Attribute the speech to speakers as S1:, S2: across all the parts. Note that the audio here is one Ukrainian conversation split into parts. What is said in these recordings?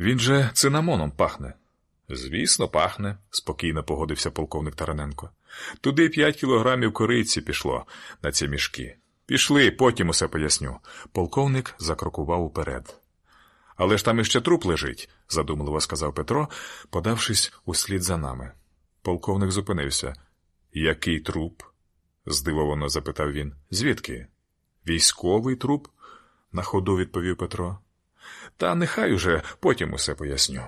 S1: Він же цинамоном пахне. Звісно, пахне, спокійно погодився полковник Тараненко. Туди п'ять кілограмів кориці пішло на ці мішки. Пішли, потім усе поясню. Полковник закрокував уперед. Але ж там іще труп лежить, задумливо сказав Петро, подавшись услід за нами. Полковник зупинився. Який труп? здивовано запитав він. Звідки? Військовий труп? на ходу відповів Петро. Та нехай уже потім усе поясню.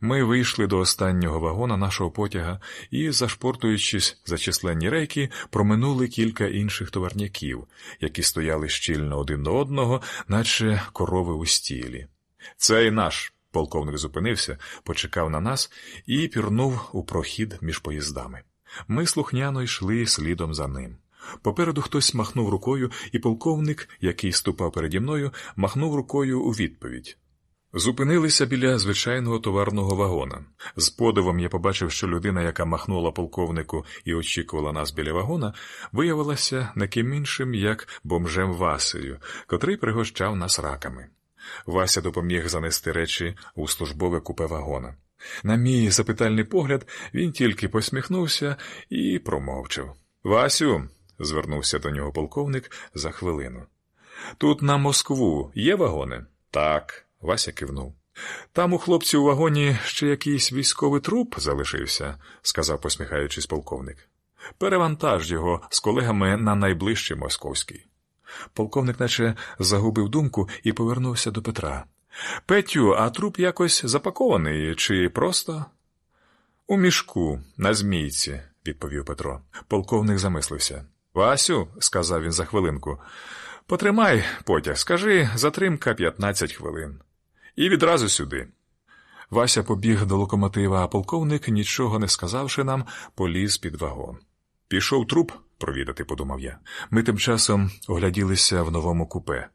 S1: Ми вийшли до останнього вагона нашого потяга і, зашпортуючись за численні рейки, проминули кілька інших товарняків, які стояли щільно один до одного, наче корови у стілі. Цей наш полковник зупинився, почекав на нас і пірнув у прохід між поїздами. Ми слухняно йшли слідом за ним. Попереду хтось махнув рукою, і полковник, який ступав переді мною, махнув рукою у відповідь. Зупинилися біля звичайного товарного вагона. З подивом я побачив, що людина, яка махнула полковнику і очікувала нас біля вагона, виявилася не ким іншим, як бомжем Васею, котрий пригощав нас раками. Вася допоміг занести речі у службове купе вагона. На мій запитальний погляд, він тільки посміхнувся і промовчав. Васю, звернувся до нього полковник за хвилину. Тут на Москву є вагони? Так. Вася кивнув. Там у хлопці у вагоні ще якийсь військовий труп залишився, сказав, посміхаючись полковник. Перевантаж його з колегами на найближчий московський. Полковник наче загубив думку і повернувся до Петра. Петю, а труп якось запакований чи просто? У мішку, на змійці, відповів Петро. Полковник замислився. Васю, сказав він за хвилинку, потримай потяг, скажи, затримка 15 хвилин. І відразу сюди. Вася побіг до локомотива, а полковник, нічого не сказавши нам, поліз під вагон. Пішов труп провідати, подумав я. Ми тим часом огляділися в новому купе.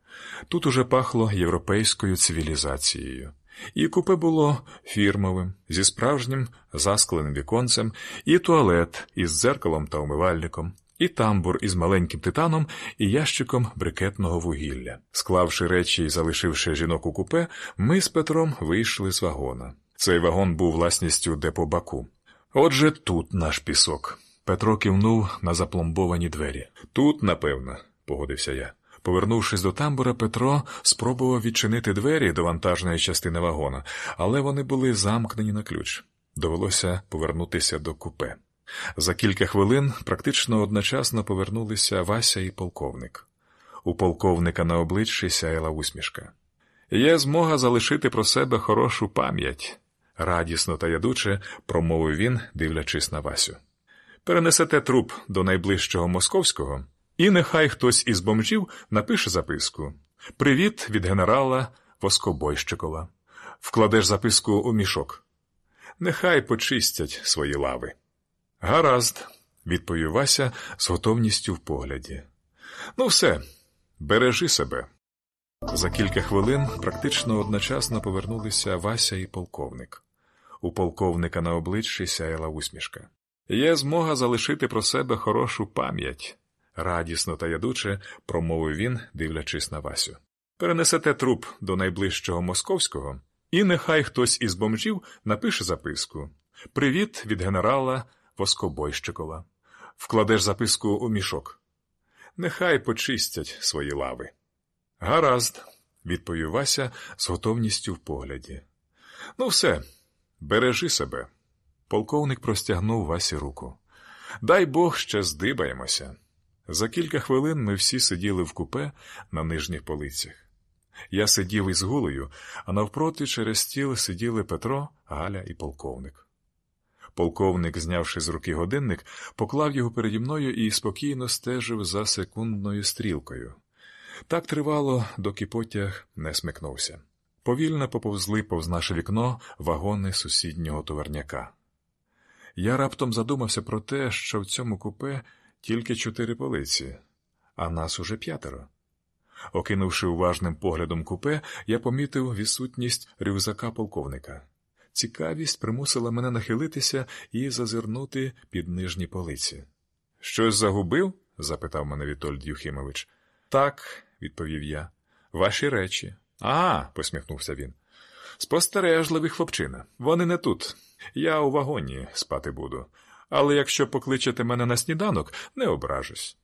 S1: Тут уже пахло європейською цивілізацією. І купе було фірмовим, зі справжнім заскленим віконцем, і туалет із дзеркалом та умивальником, і тамбур із маленьким титаном і ящиком брикетного вугілля. Склавши речі і залишивши жінок у купе, ми з Петром вийшли з вагона. Цей вагон був власністю депо Баку. Отже, тут наш пісок. Петро кивнув на запломбовані двері. Тут, напевно, погодився я. Повернувшись до тамбура, Петро спробував відчинити двері до вантажної частини вагона, але вони були замкнені на ключ. Довелося повернутися до купе. За кілька хвилин практично одночасно повернулися Вася і полковник. У полковника на обличчі сяяла усмішка. Є змога залишити про себе хорошу пам'ять, радісно та ядуче промовив він, дивлячись на Васю. Перенесете труп до найближчого московського, і нехай хтось із бомжів напише записку Привіт від генерала Воскобойщикова. Вкладеш записку у мішок. Нехай почистять свої лави. Гаразд, відповів Вася з готовністю в погляді. Ну, все, бережи себе. За кілька хвилин практично одночасно повернулися Вася і полковник. У полковника на обличчі сяяла усмішка. Є змога залишити про себе хорошу пам'ять, радісно та ядуче промовив він, дивлячись на Васю. Перенесете труп до найближчого московського, і нехай хтось із бомжів напише записку Привіт від генерала. Воскобойщикова. Вкладеш записку у мішок. Нехай почистять свої лави. Гаразд, відповів Вася з готовністю в погляді. Ну, все, бережи себе. Полковник простягнув Васі руку. Дай Бог ще здибаємося. За кілька хвилин ми всі сиділи в купе на нижніх полицях. Я сидів із гулею, а навпроти через стіл сиділи Петро, Галя і полковник. Полковник, знявши з руки годинник, поклав його переді мною і спокійно стежив за секундною стрілкою. Так тривало, доки потяг не смикнувся. Повільно поповзли повз наше вікно вагони сусіднього товарняка. Я раптом задумався про те, що в цьому купе тільки чотири полиці, а нас уже п'ятеро. Окинувши уважним поглядом купе, я помітив відсутність рюкзака полковника. Цікавість примусила мене нахилитися і зазирнути під нижні полиці. Щось загубив? запитав мене Вітольд Юхимович. Так, відповів я. Ваші речі. А, посміхнувся він. Спостережливий хлопчина. Вони не тут. Я у вагоні спати буду. Але якщо покличете мене на сніданок, не ображусь.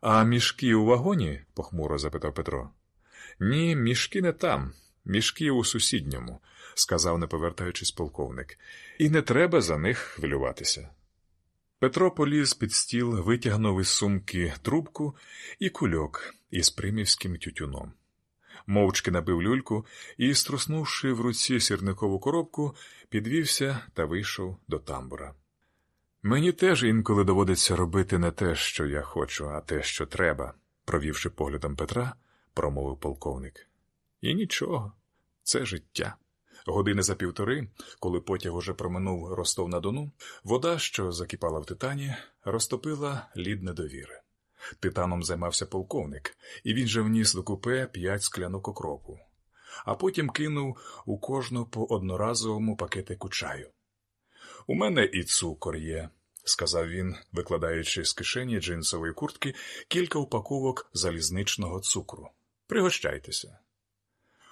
S1: А мішки у вагоні? похмуро запитав Петро. Ні, мішки не там, мішки у сусідньому, сказав, не повертаючись полковник, і не треба за них хвилюватися. Петро поліз під стіл, витягнув із сумки трубку і кульок із примівським тютюном. Мовчки набив люльку і, струснувши в руці сірникову коробку, підвівся та вийшов до тамбура. Мені теж інколи доводиться робити не те, що я хочу, а те, що треба, провівши поглядом Петра, промовив полковник. І нічого, це життя. Години за півтори, коли потяг уже проминув Ростов на Дону, вода, що закипала в титані, розтопила лід недовіри. Титаном займався полковник, і він же вніс до купе п'ять склянок окропу, а потім кинув у кожну по одноразовому пакетику чаю. У мене і цукор є, сказав він, викладаючи з кишені джинсової куртки кілька упаковок залізничного цукру. Пригощайтеся.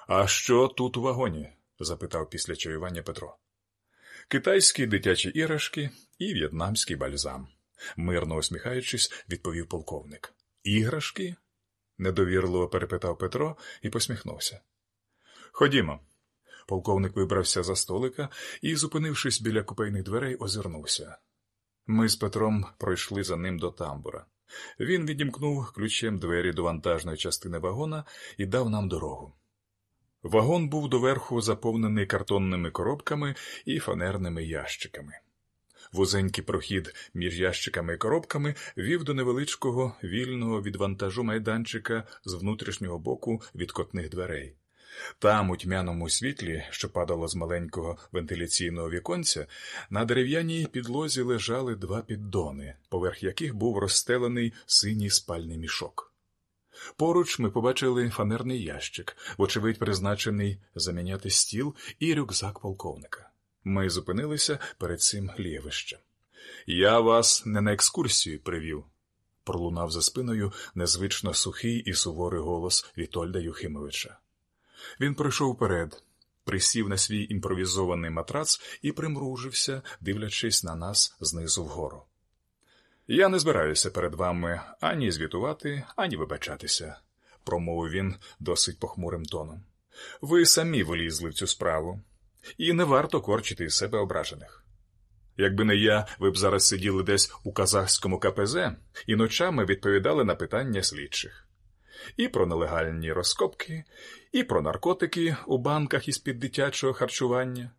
S1: А що тут у вагоні? запитав після чаювання Петро. Китайські дитячі іграшки і в'єтнамський бальзам, мирно усміхаючись, відповів полковник. Іграшки? недовірливо перепитав Петро і посміхнувся. Ходімо. Полковник вибрався за столика і, зупинившись біля купейних дверей, озирнувся. Ми з Петром пройшли за ним до тамбура. Він відімкнув ключем двері до вантажної частини вагона і дав нам дорогу. Вагон був доверху заповнений картонними коробками і фанерними ящиками. Вузенький прохід між ящиками і коробками вів до невеличкого вільного від вантажу майданчика з внутрішнього боку відкотних дверей. Там, у тьмяному світлі, що падало з маленького вентиляційного віконця, на дерев'яній підлозі лежали два піддони, поверх яких був розстелений синій спальний мішок. Поруч ми побачили фанерний ящик, вочевидь, призначений заміняти стіл і рюкзак полковника. Ми зупинилися перед цим лєвищем. Я вас не на екскурсію привів, пролунав за спиною незвично сухий і суворий голос Вітольда Юхимовича. Він пройшов вперед, присів на свій імпровізований матрац і примружився, дивлячись на нас знизу вгору. Я не збираюся перед вами ані звітувати, ані вибачатися, промовив він досить похмурим тоном. Ви самі вилізли в цю справу, і не варто корчити із себе ображених. Якби не я, ви б зараз сиділи десь у казахському КПЗ і ночами відповідали на питання слідчих. І про нелегальні розкопки, і про наркотики у банках із під дитячого харчування.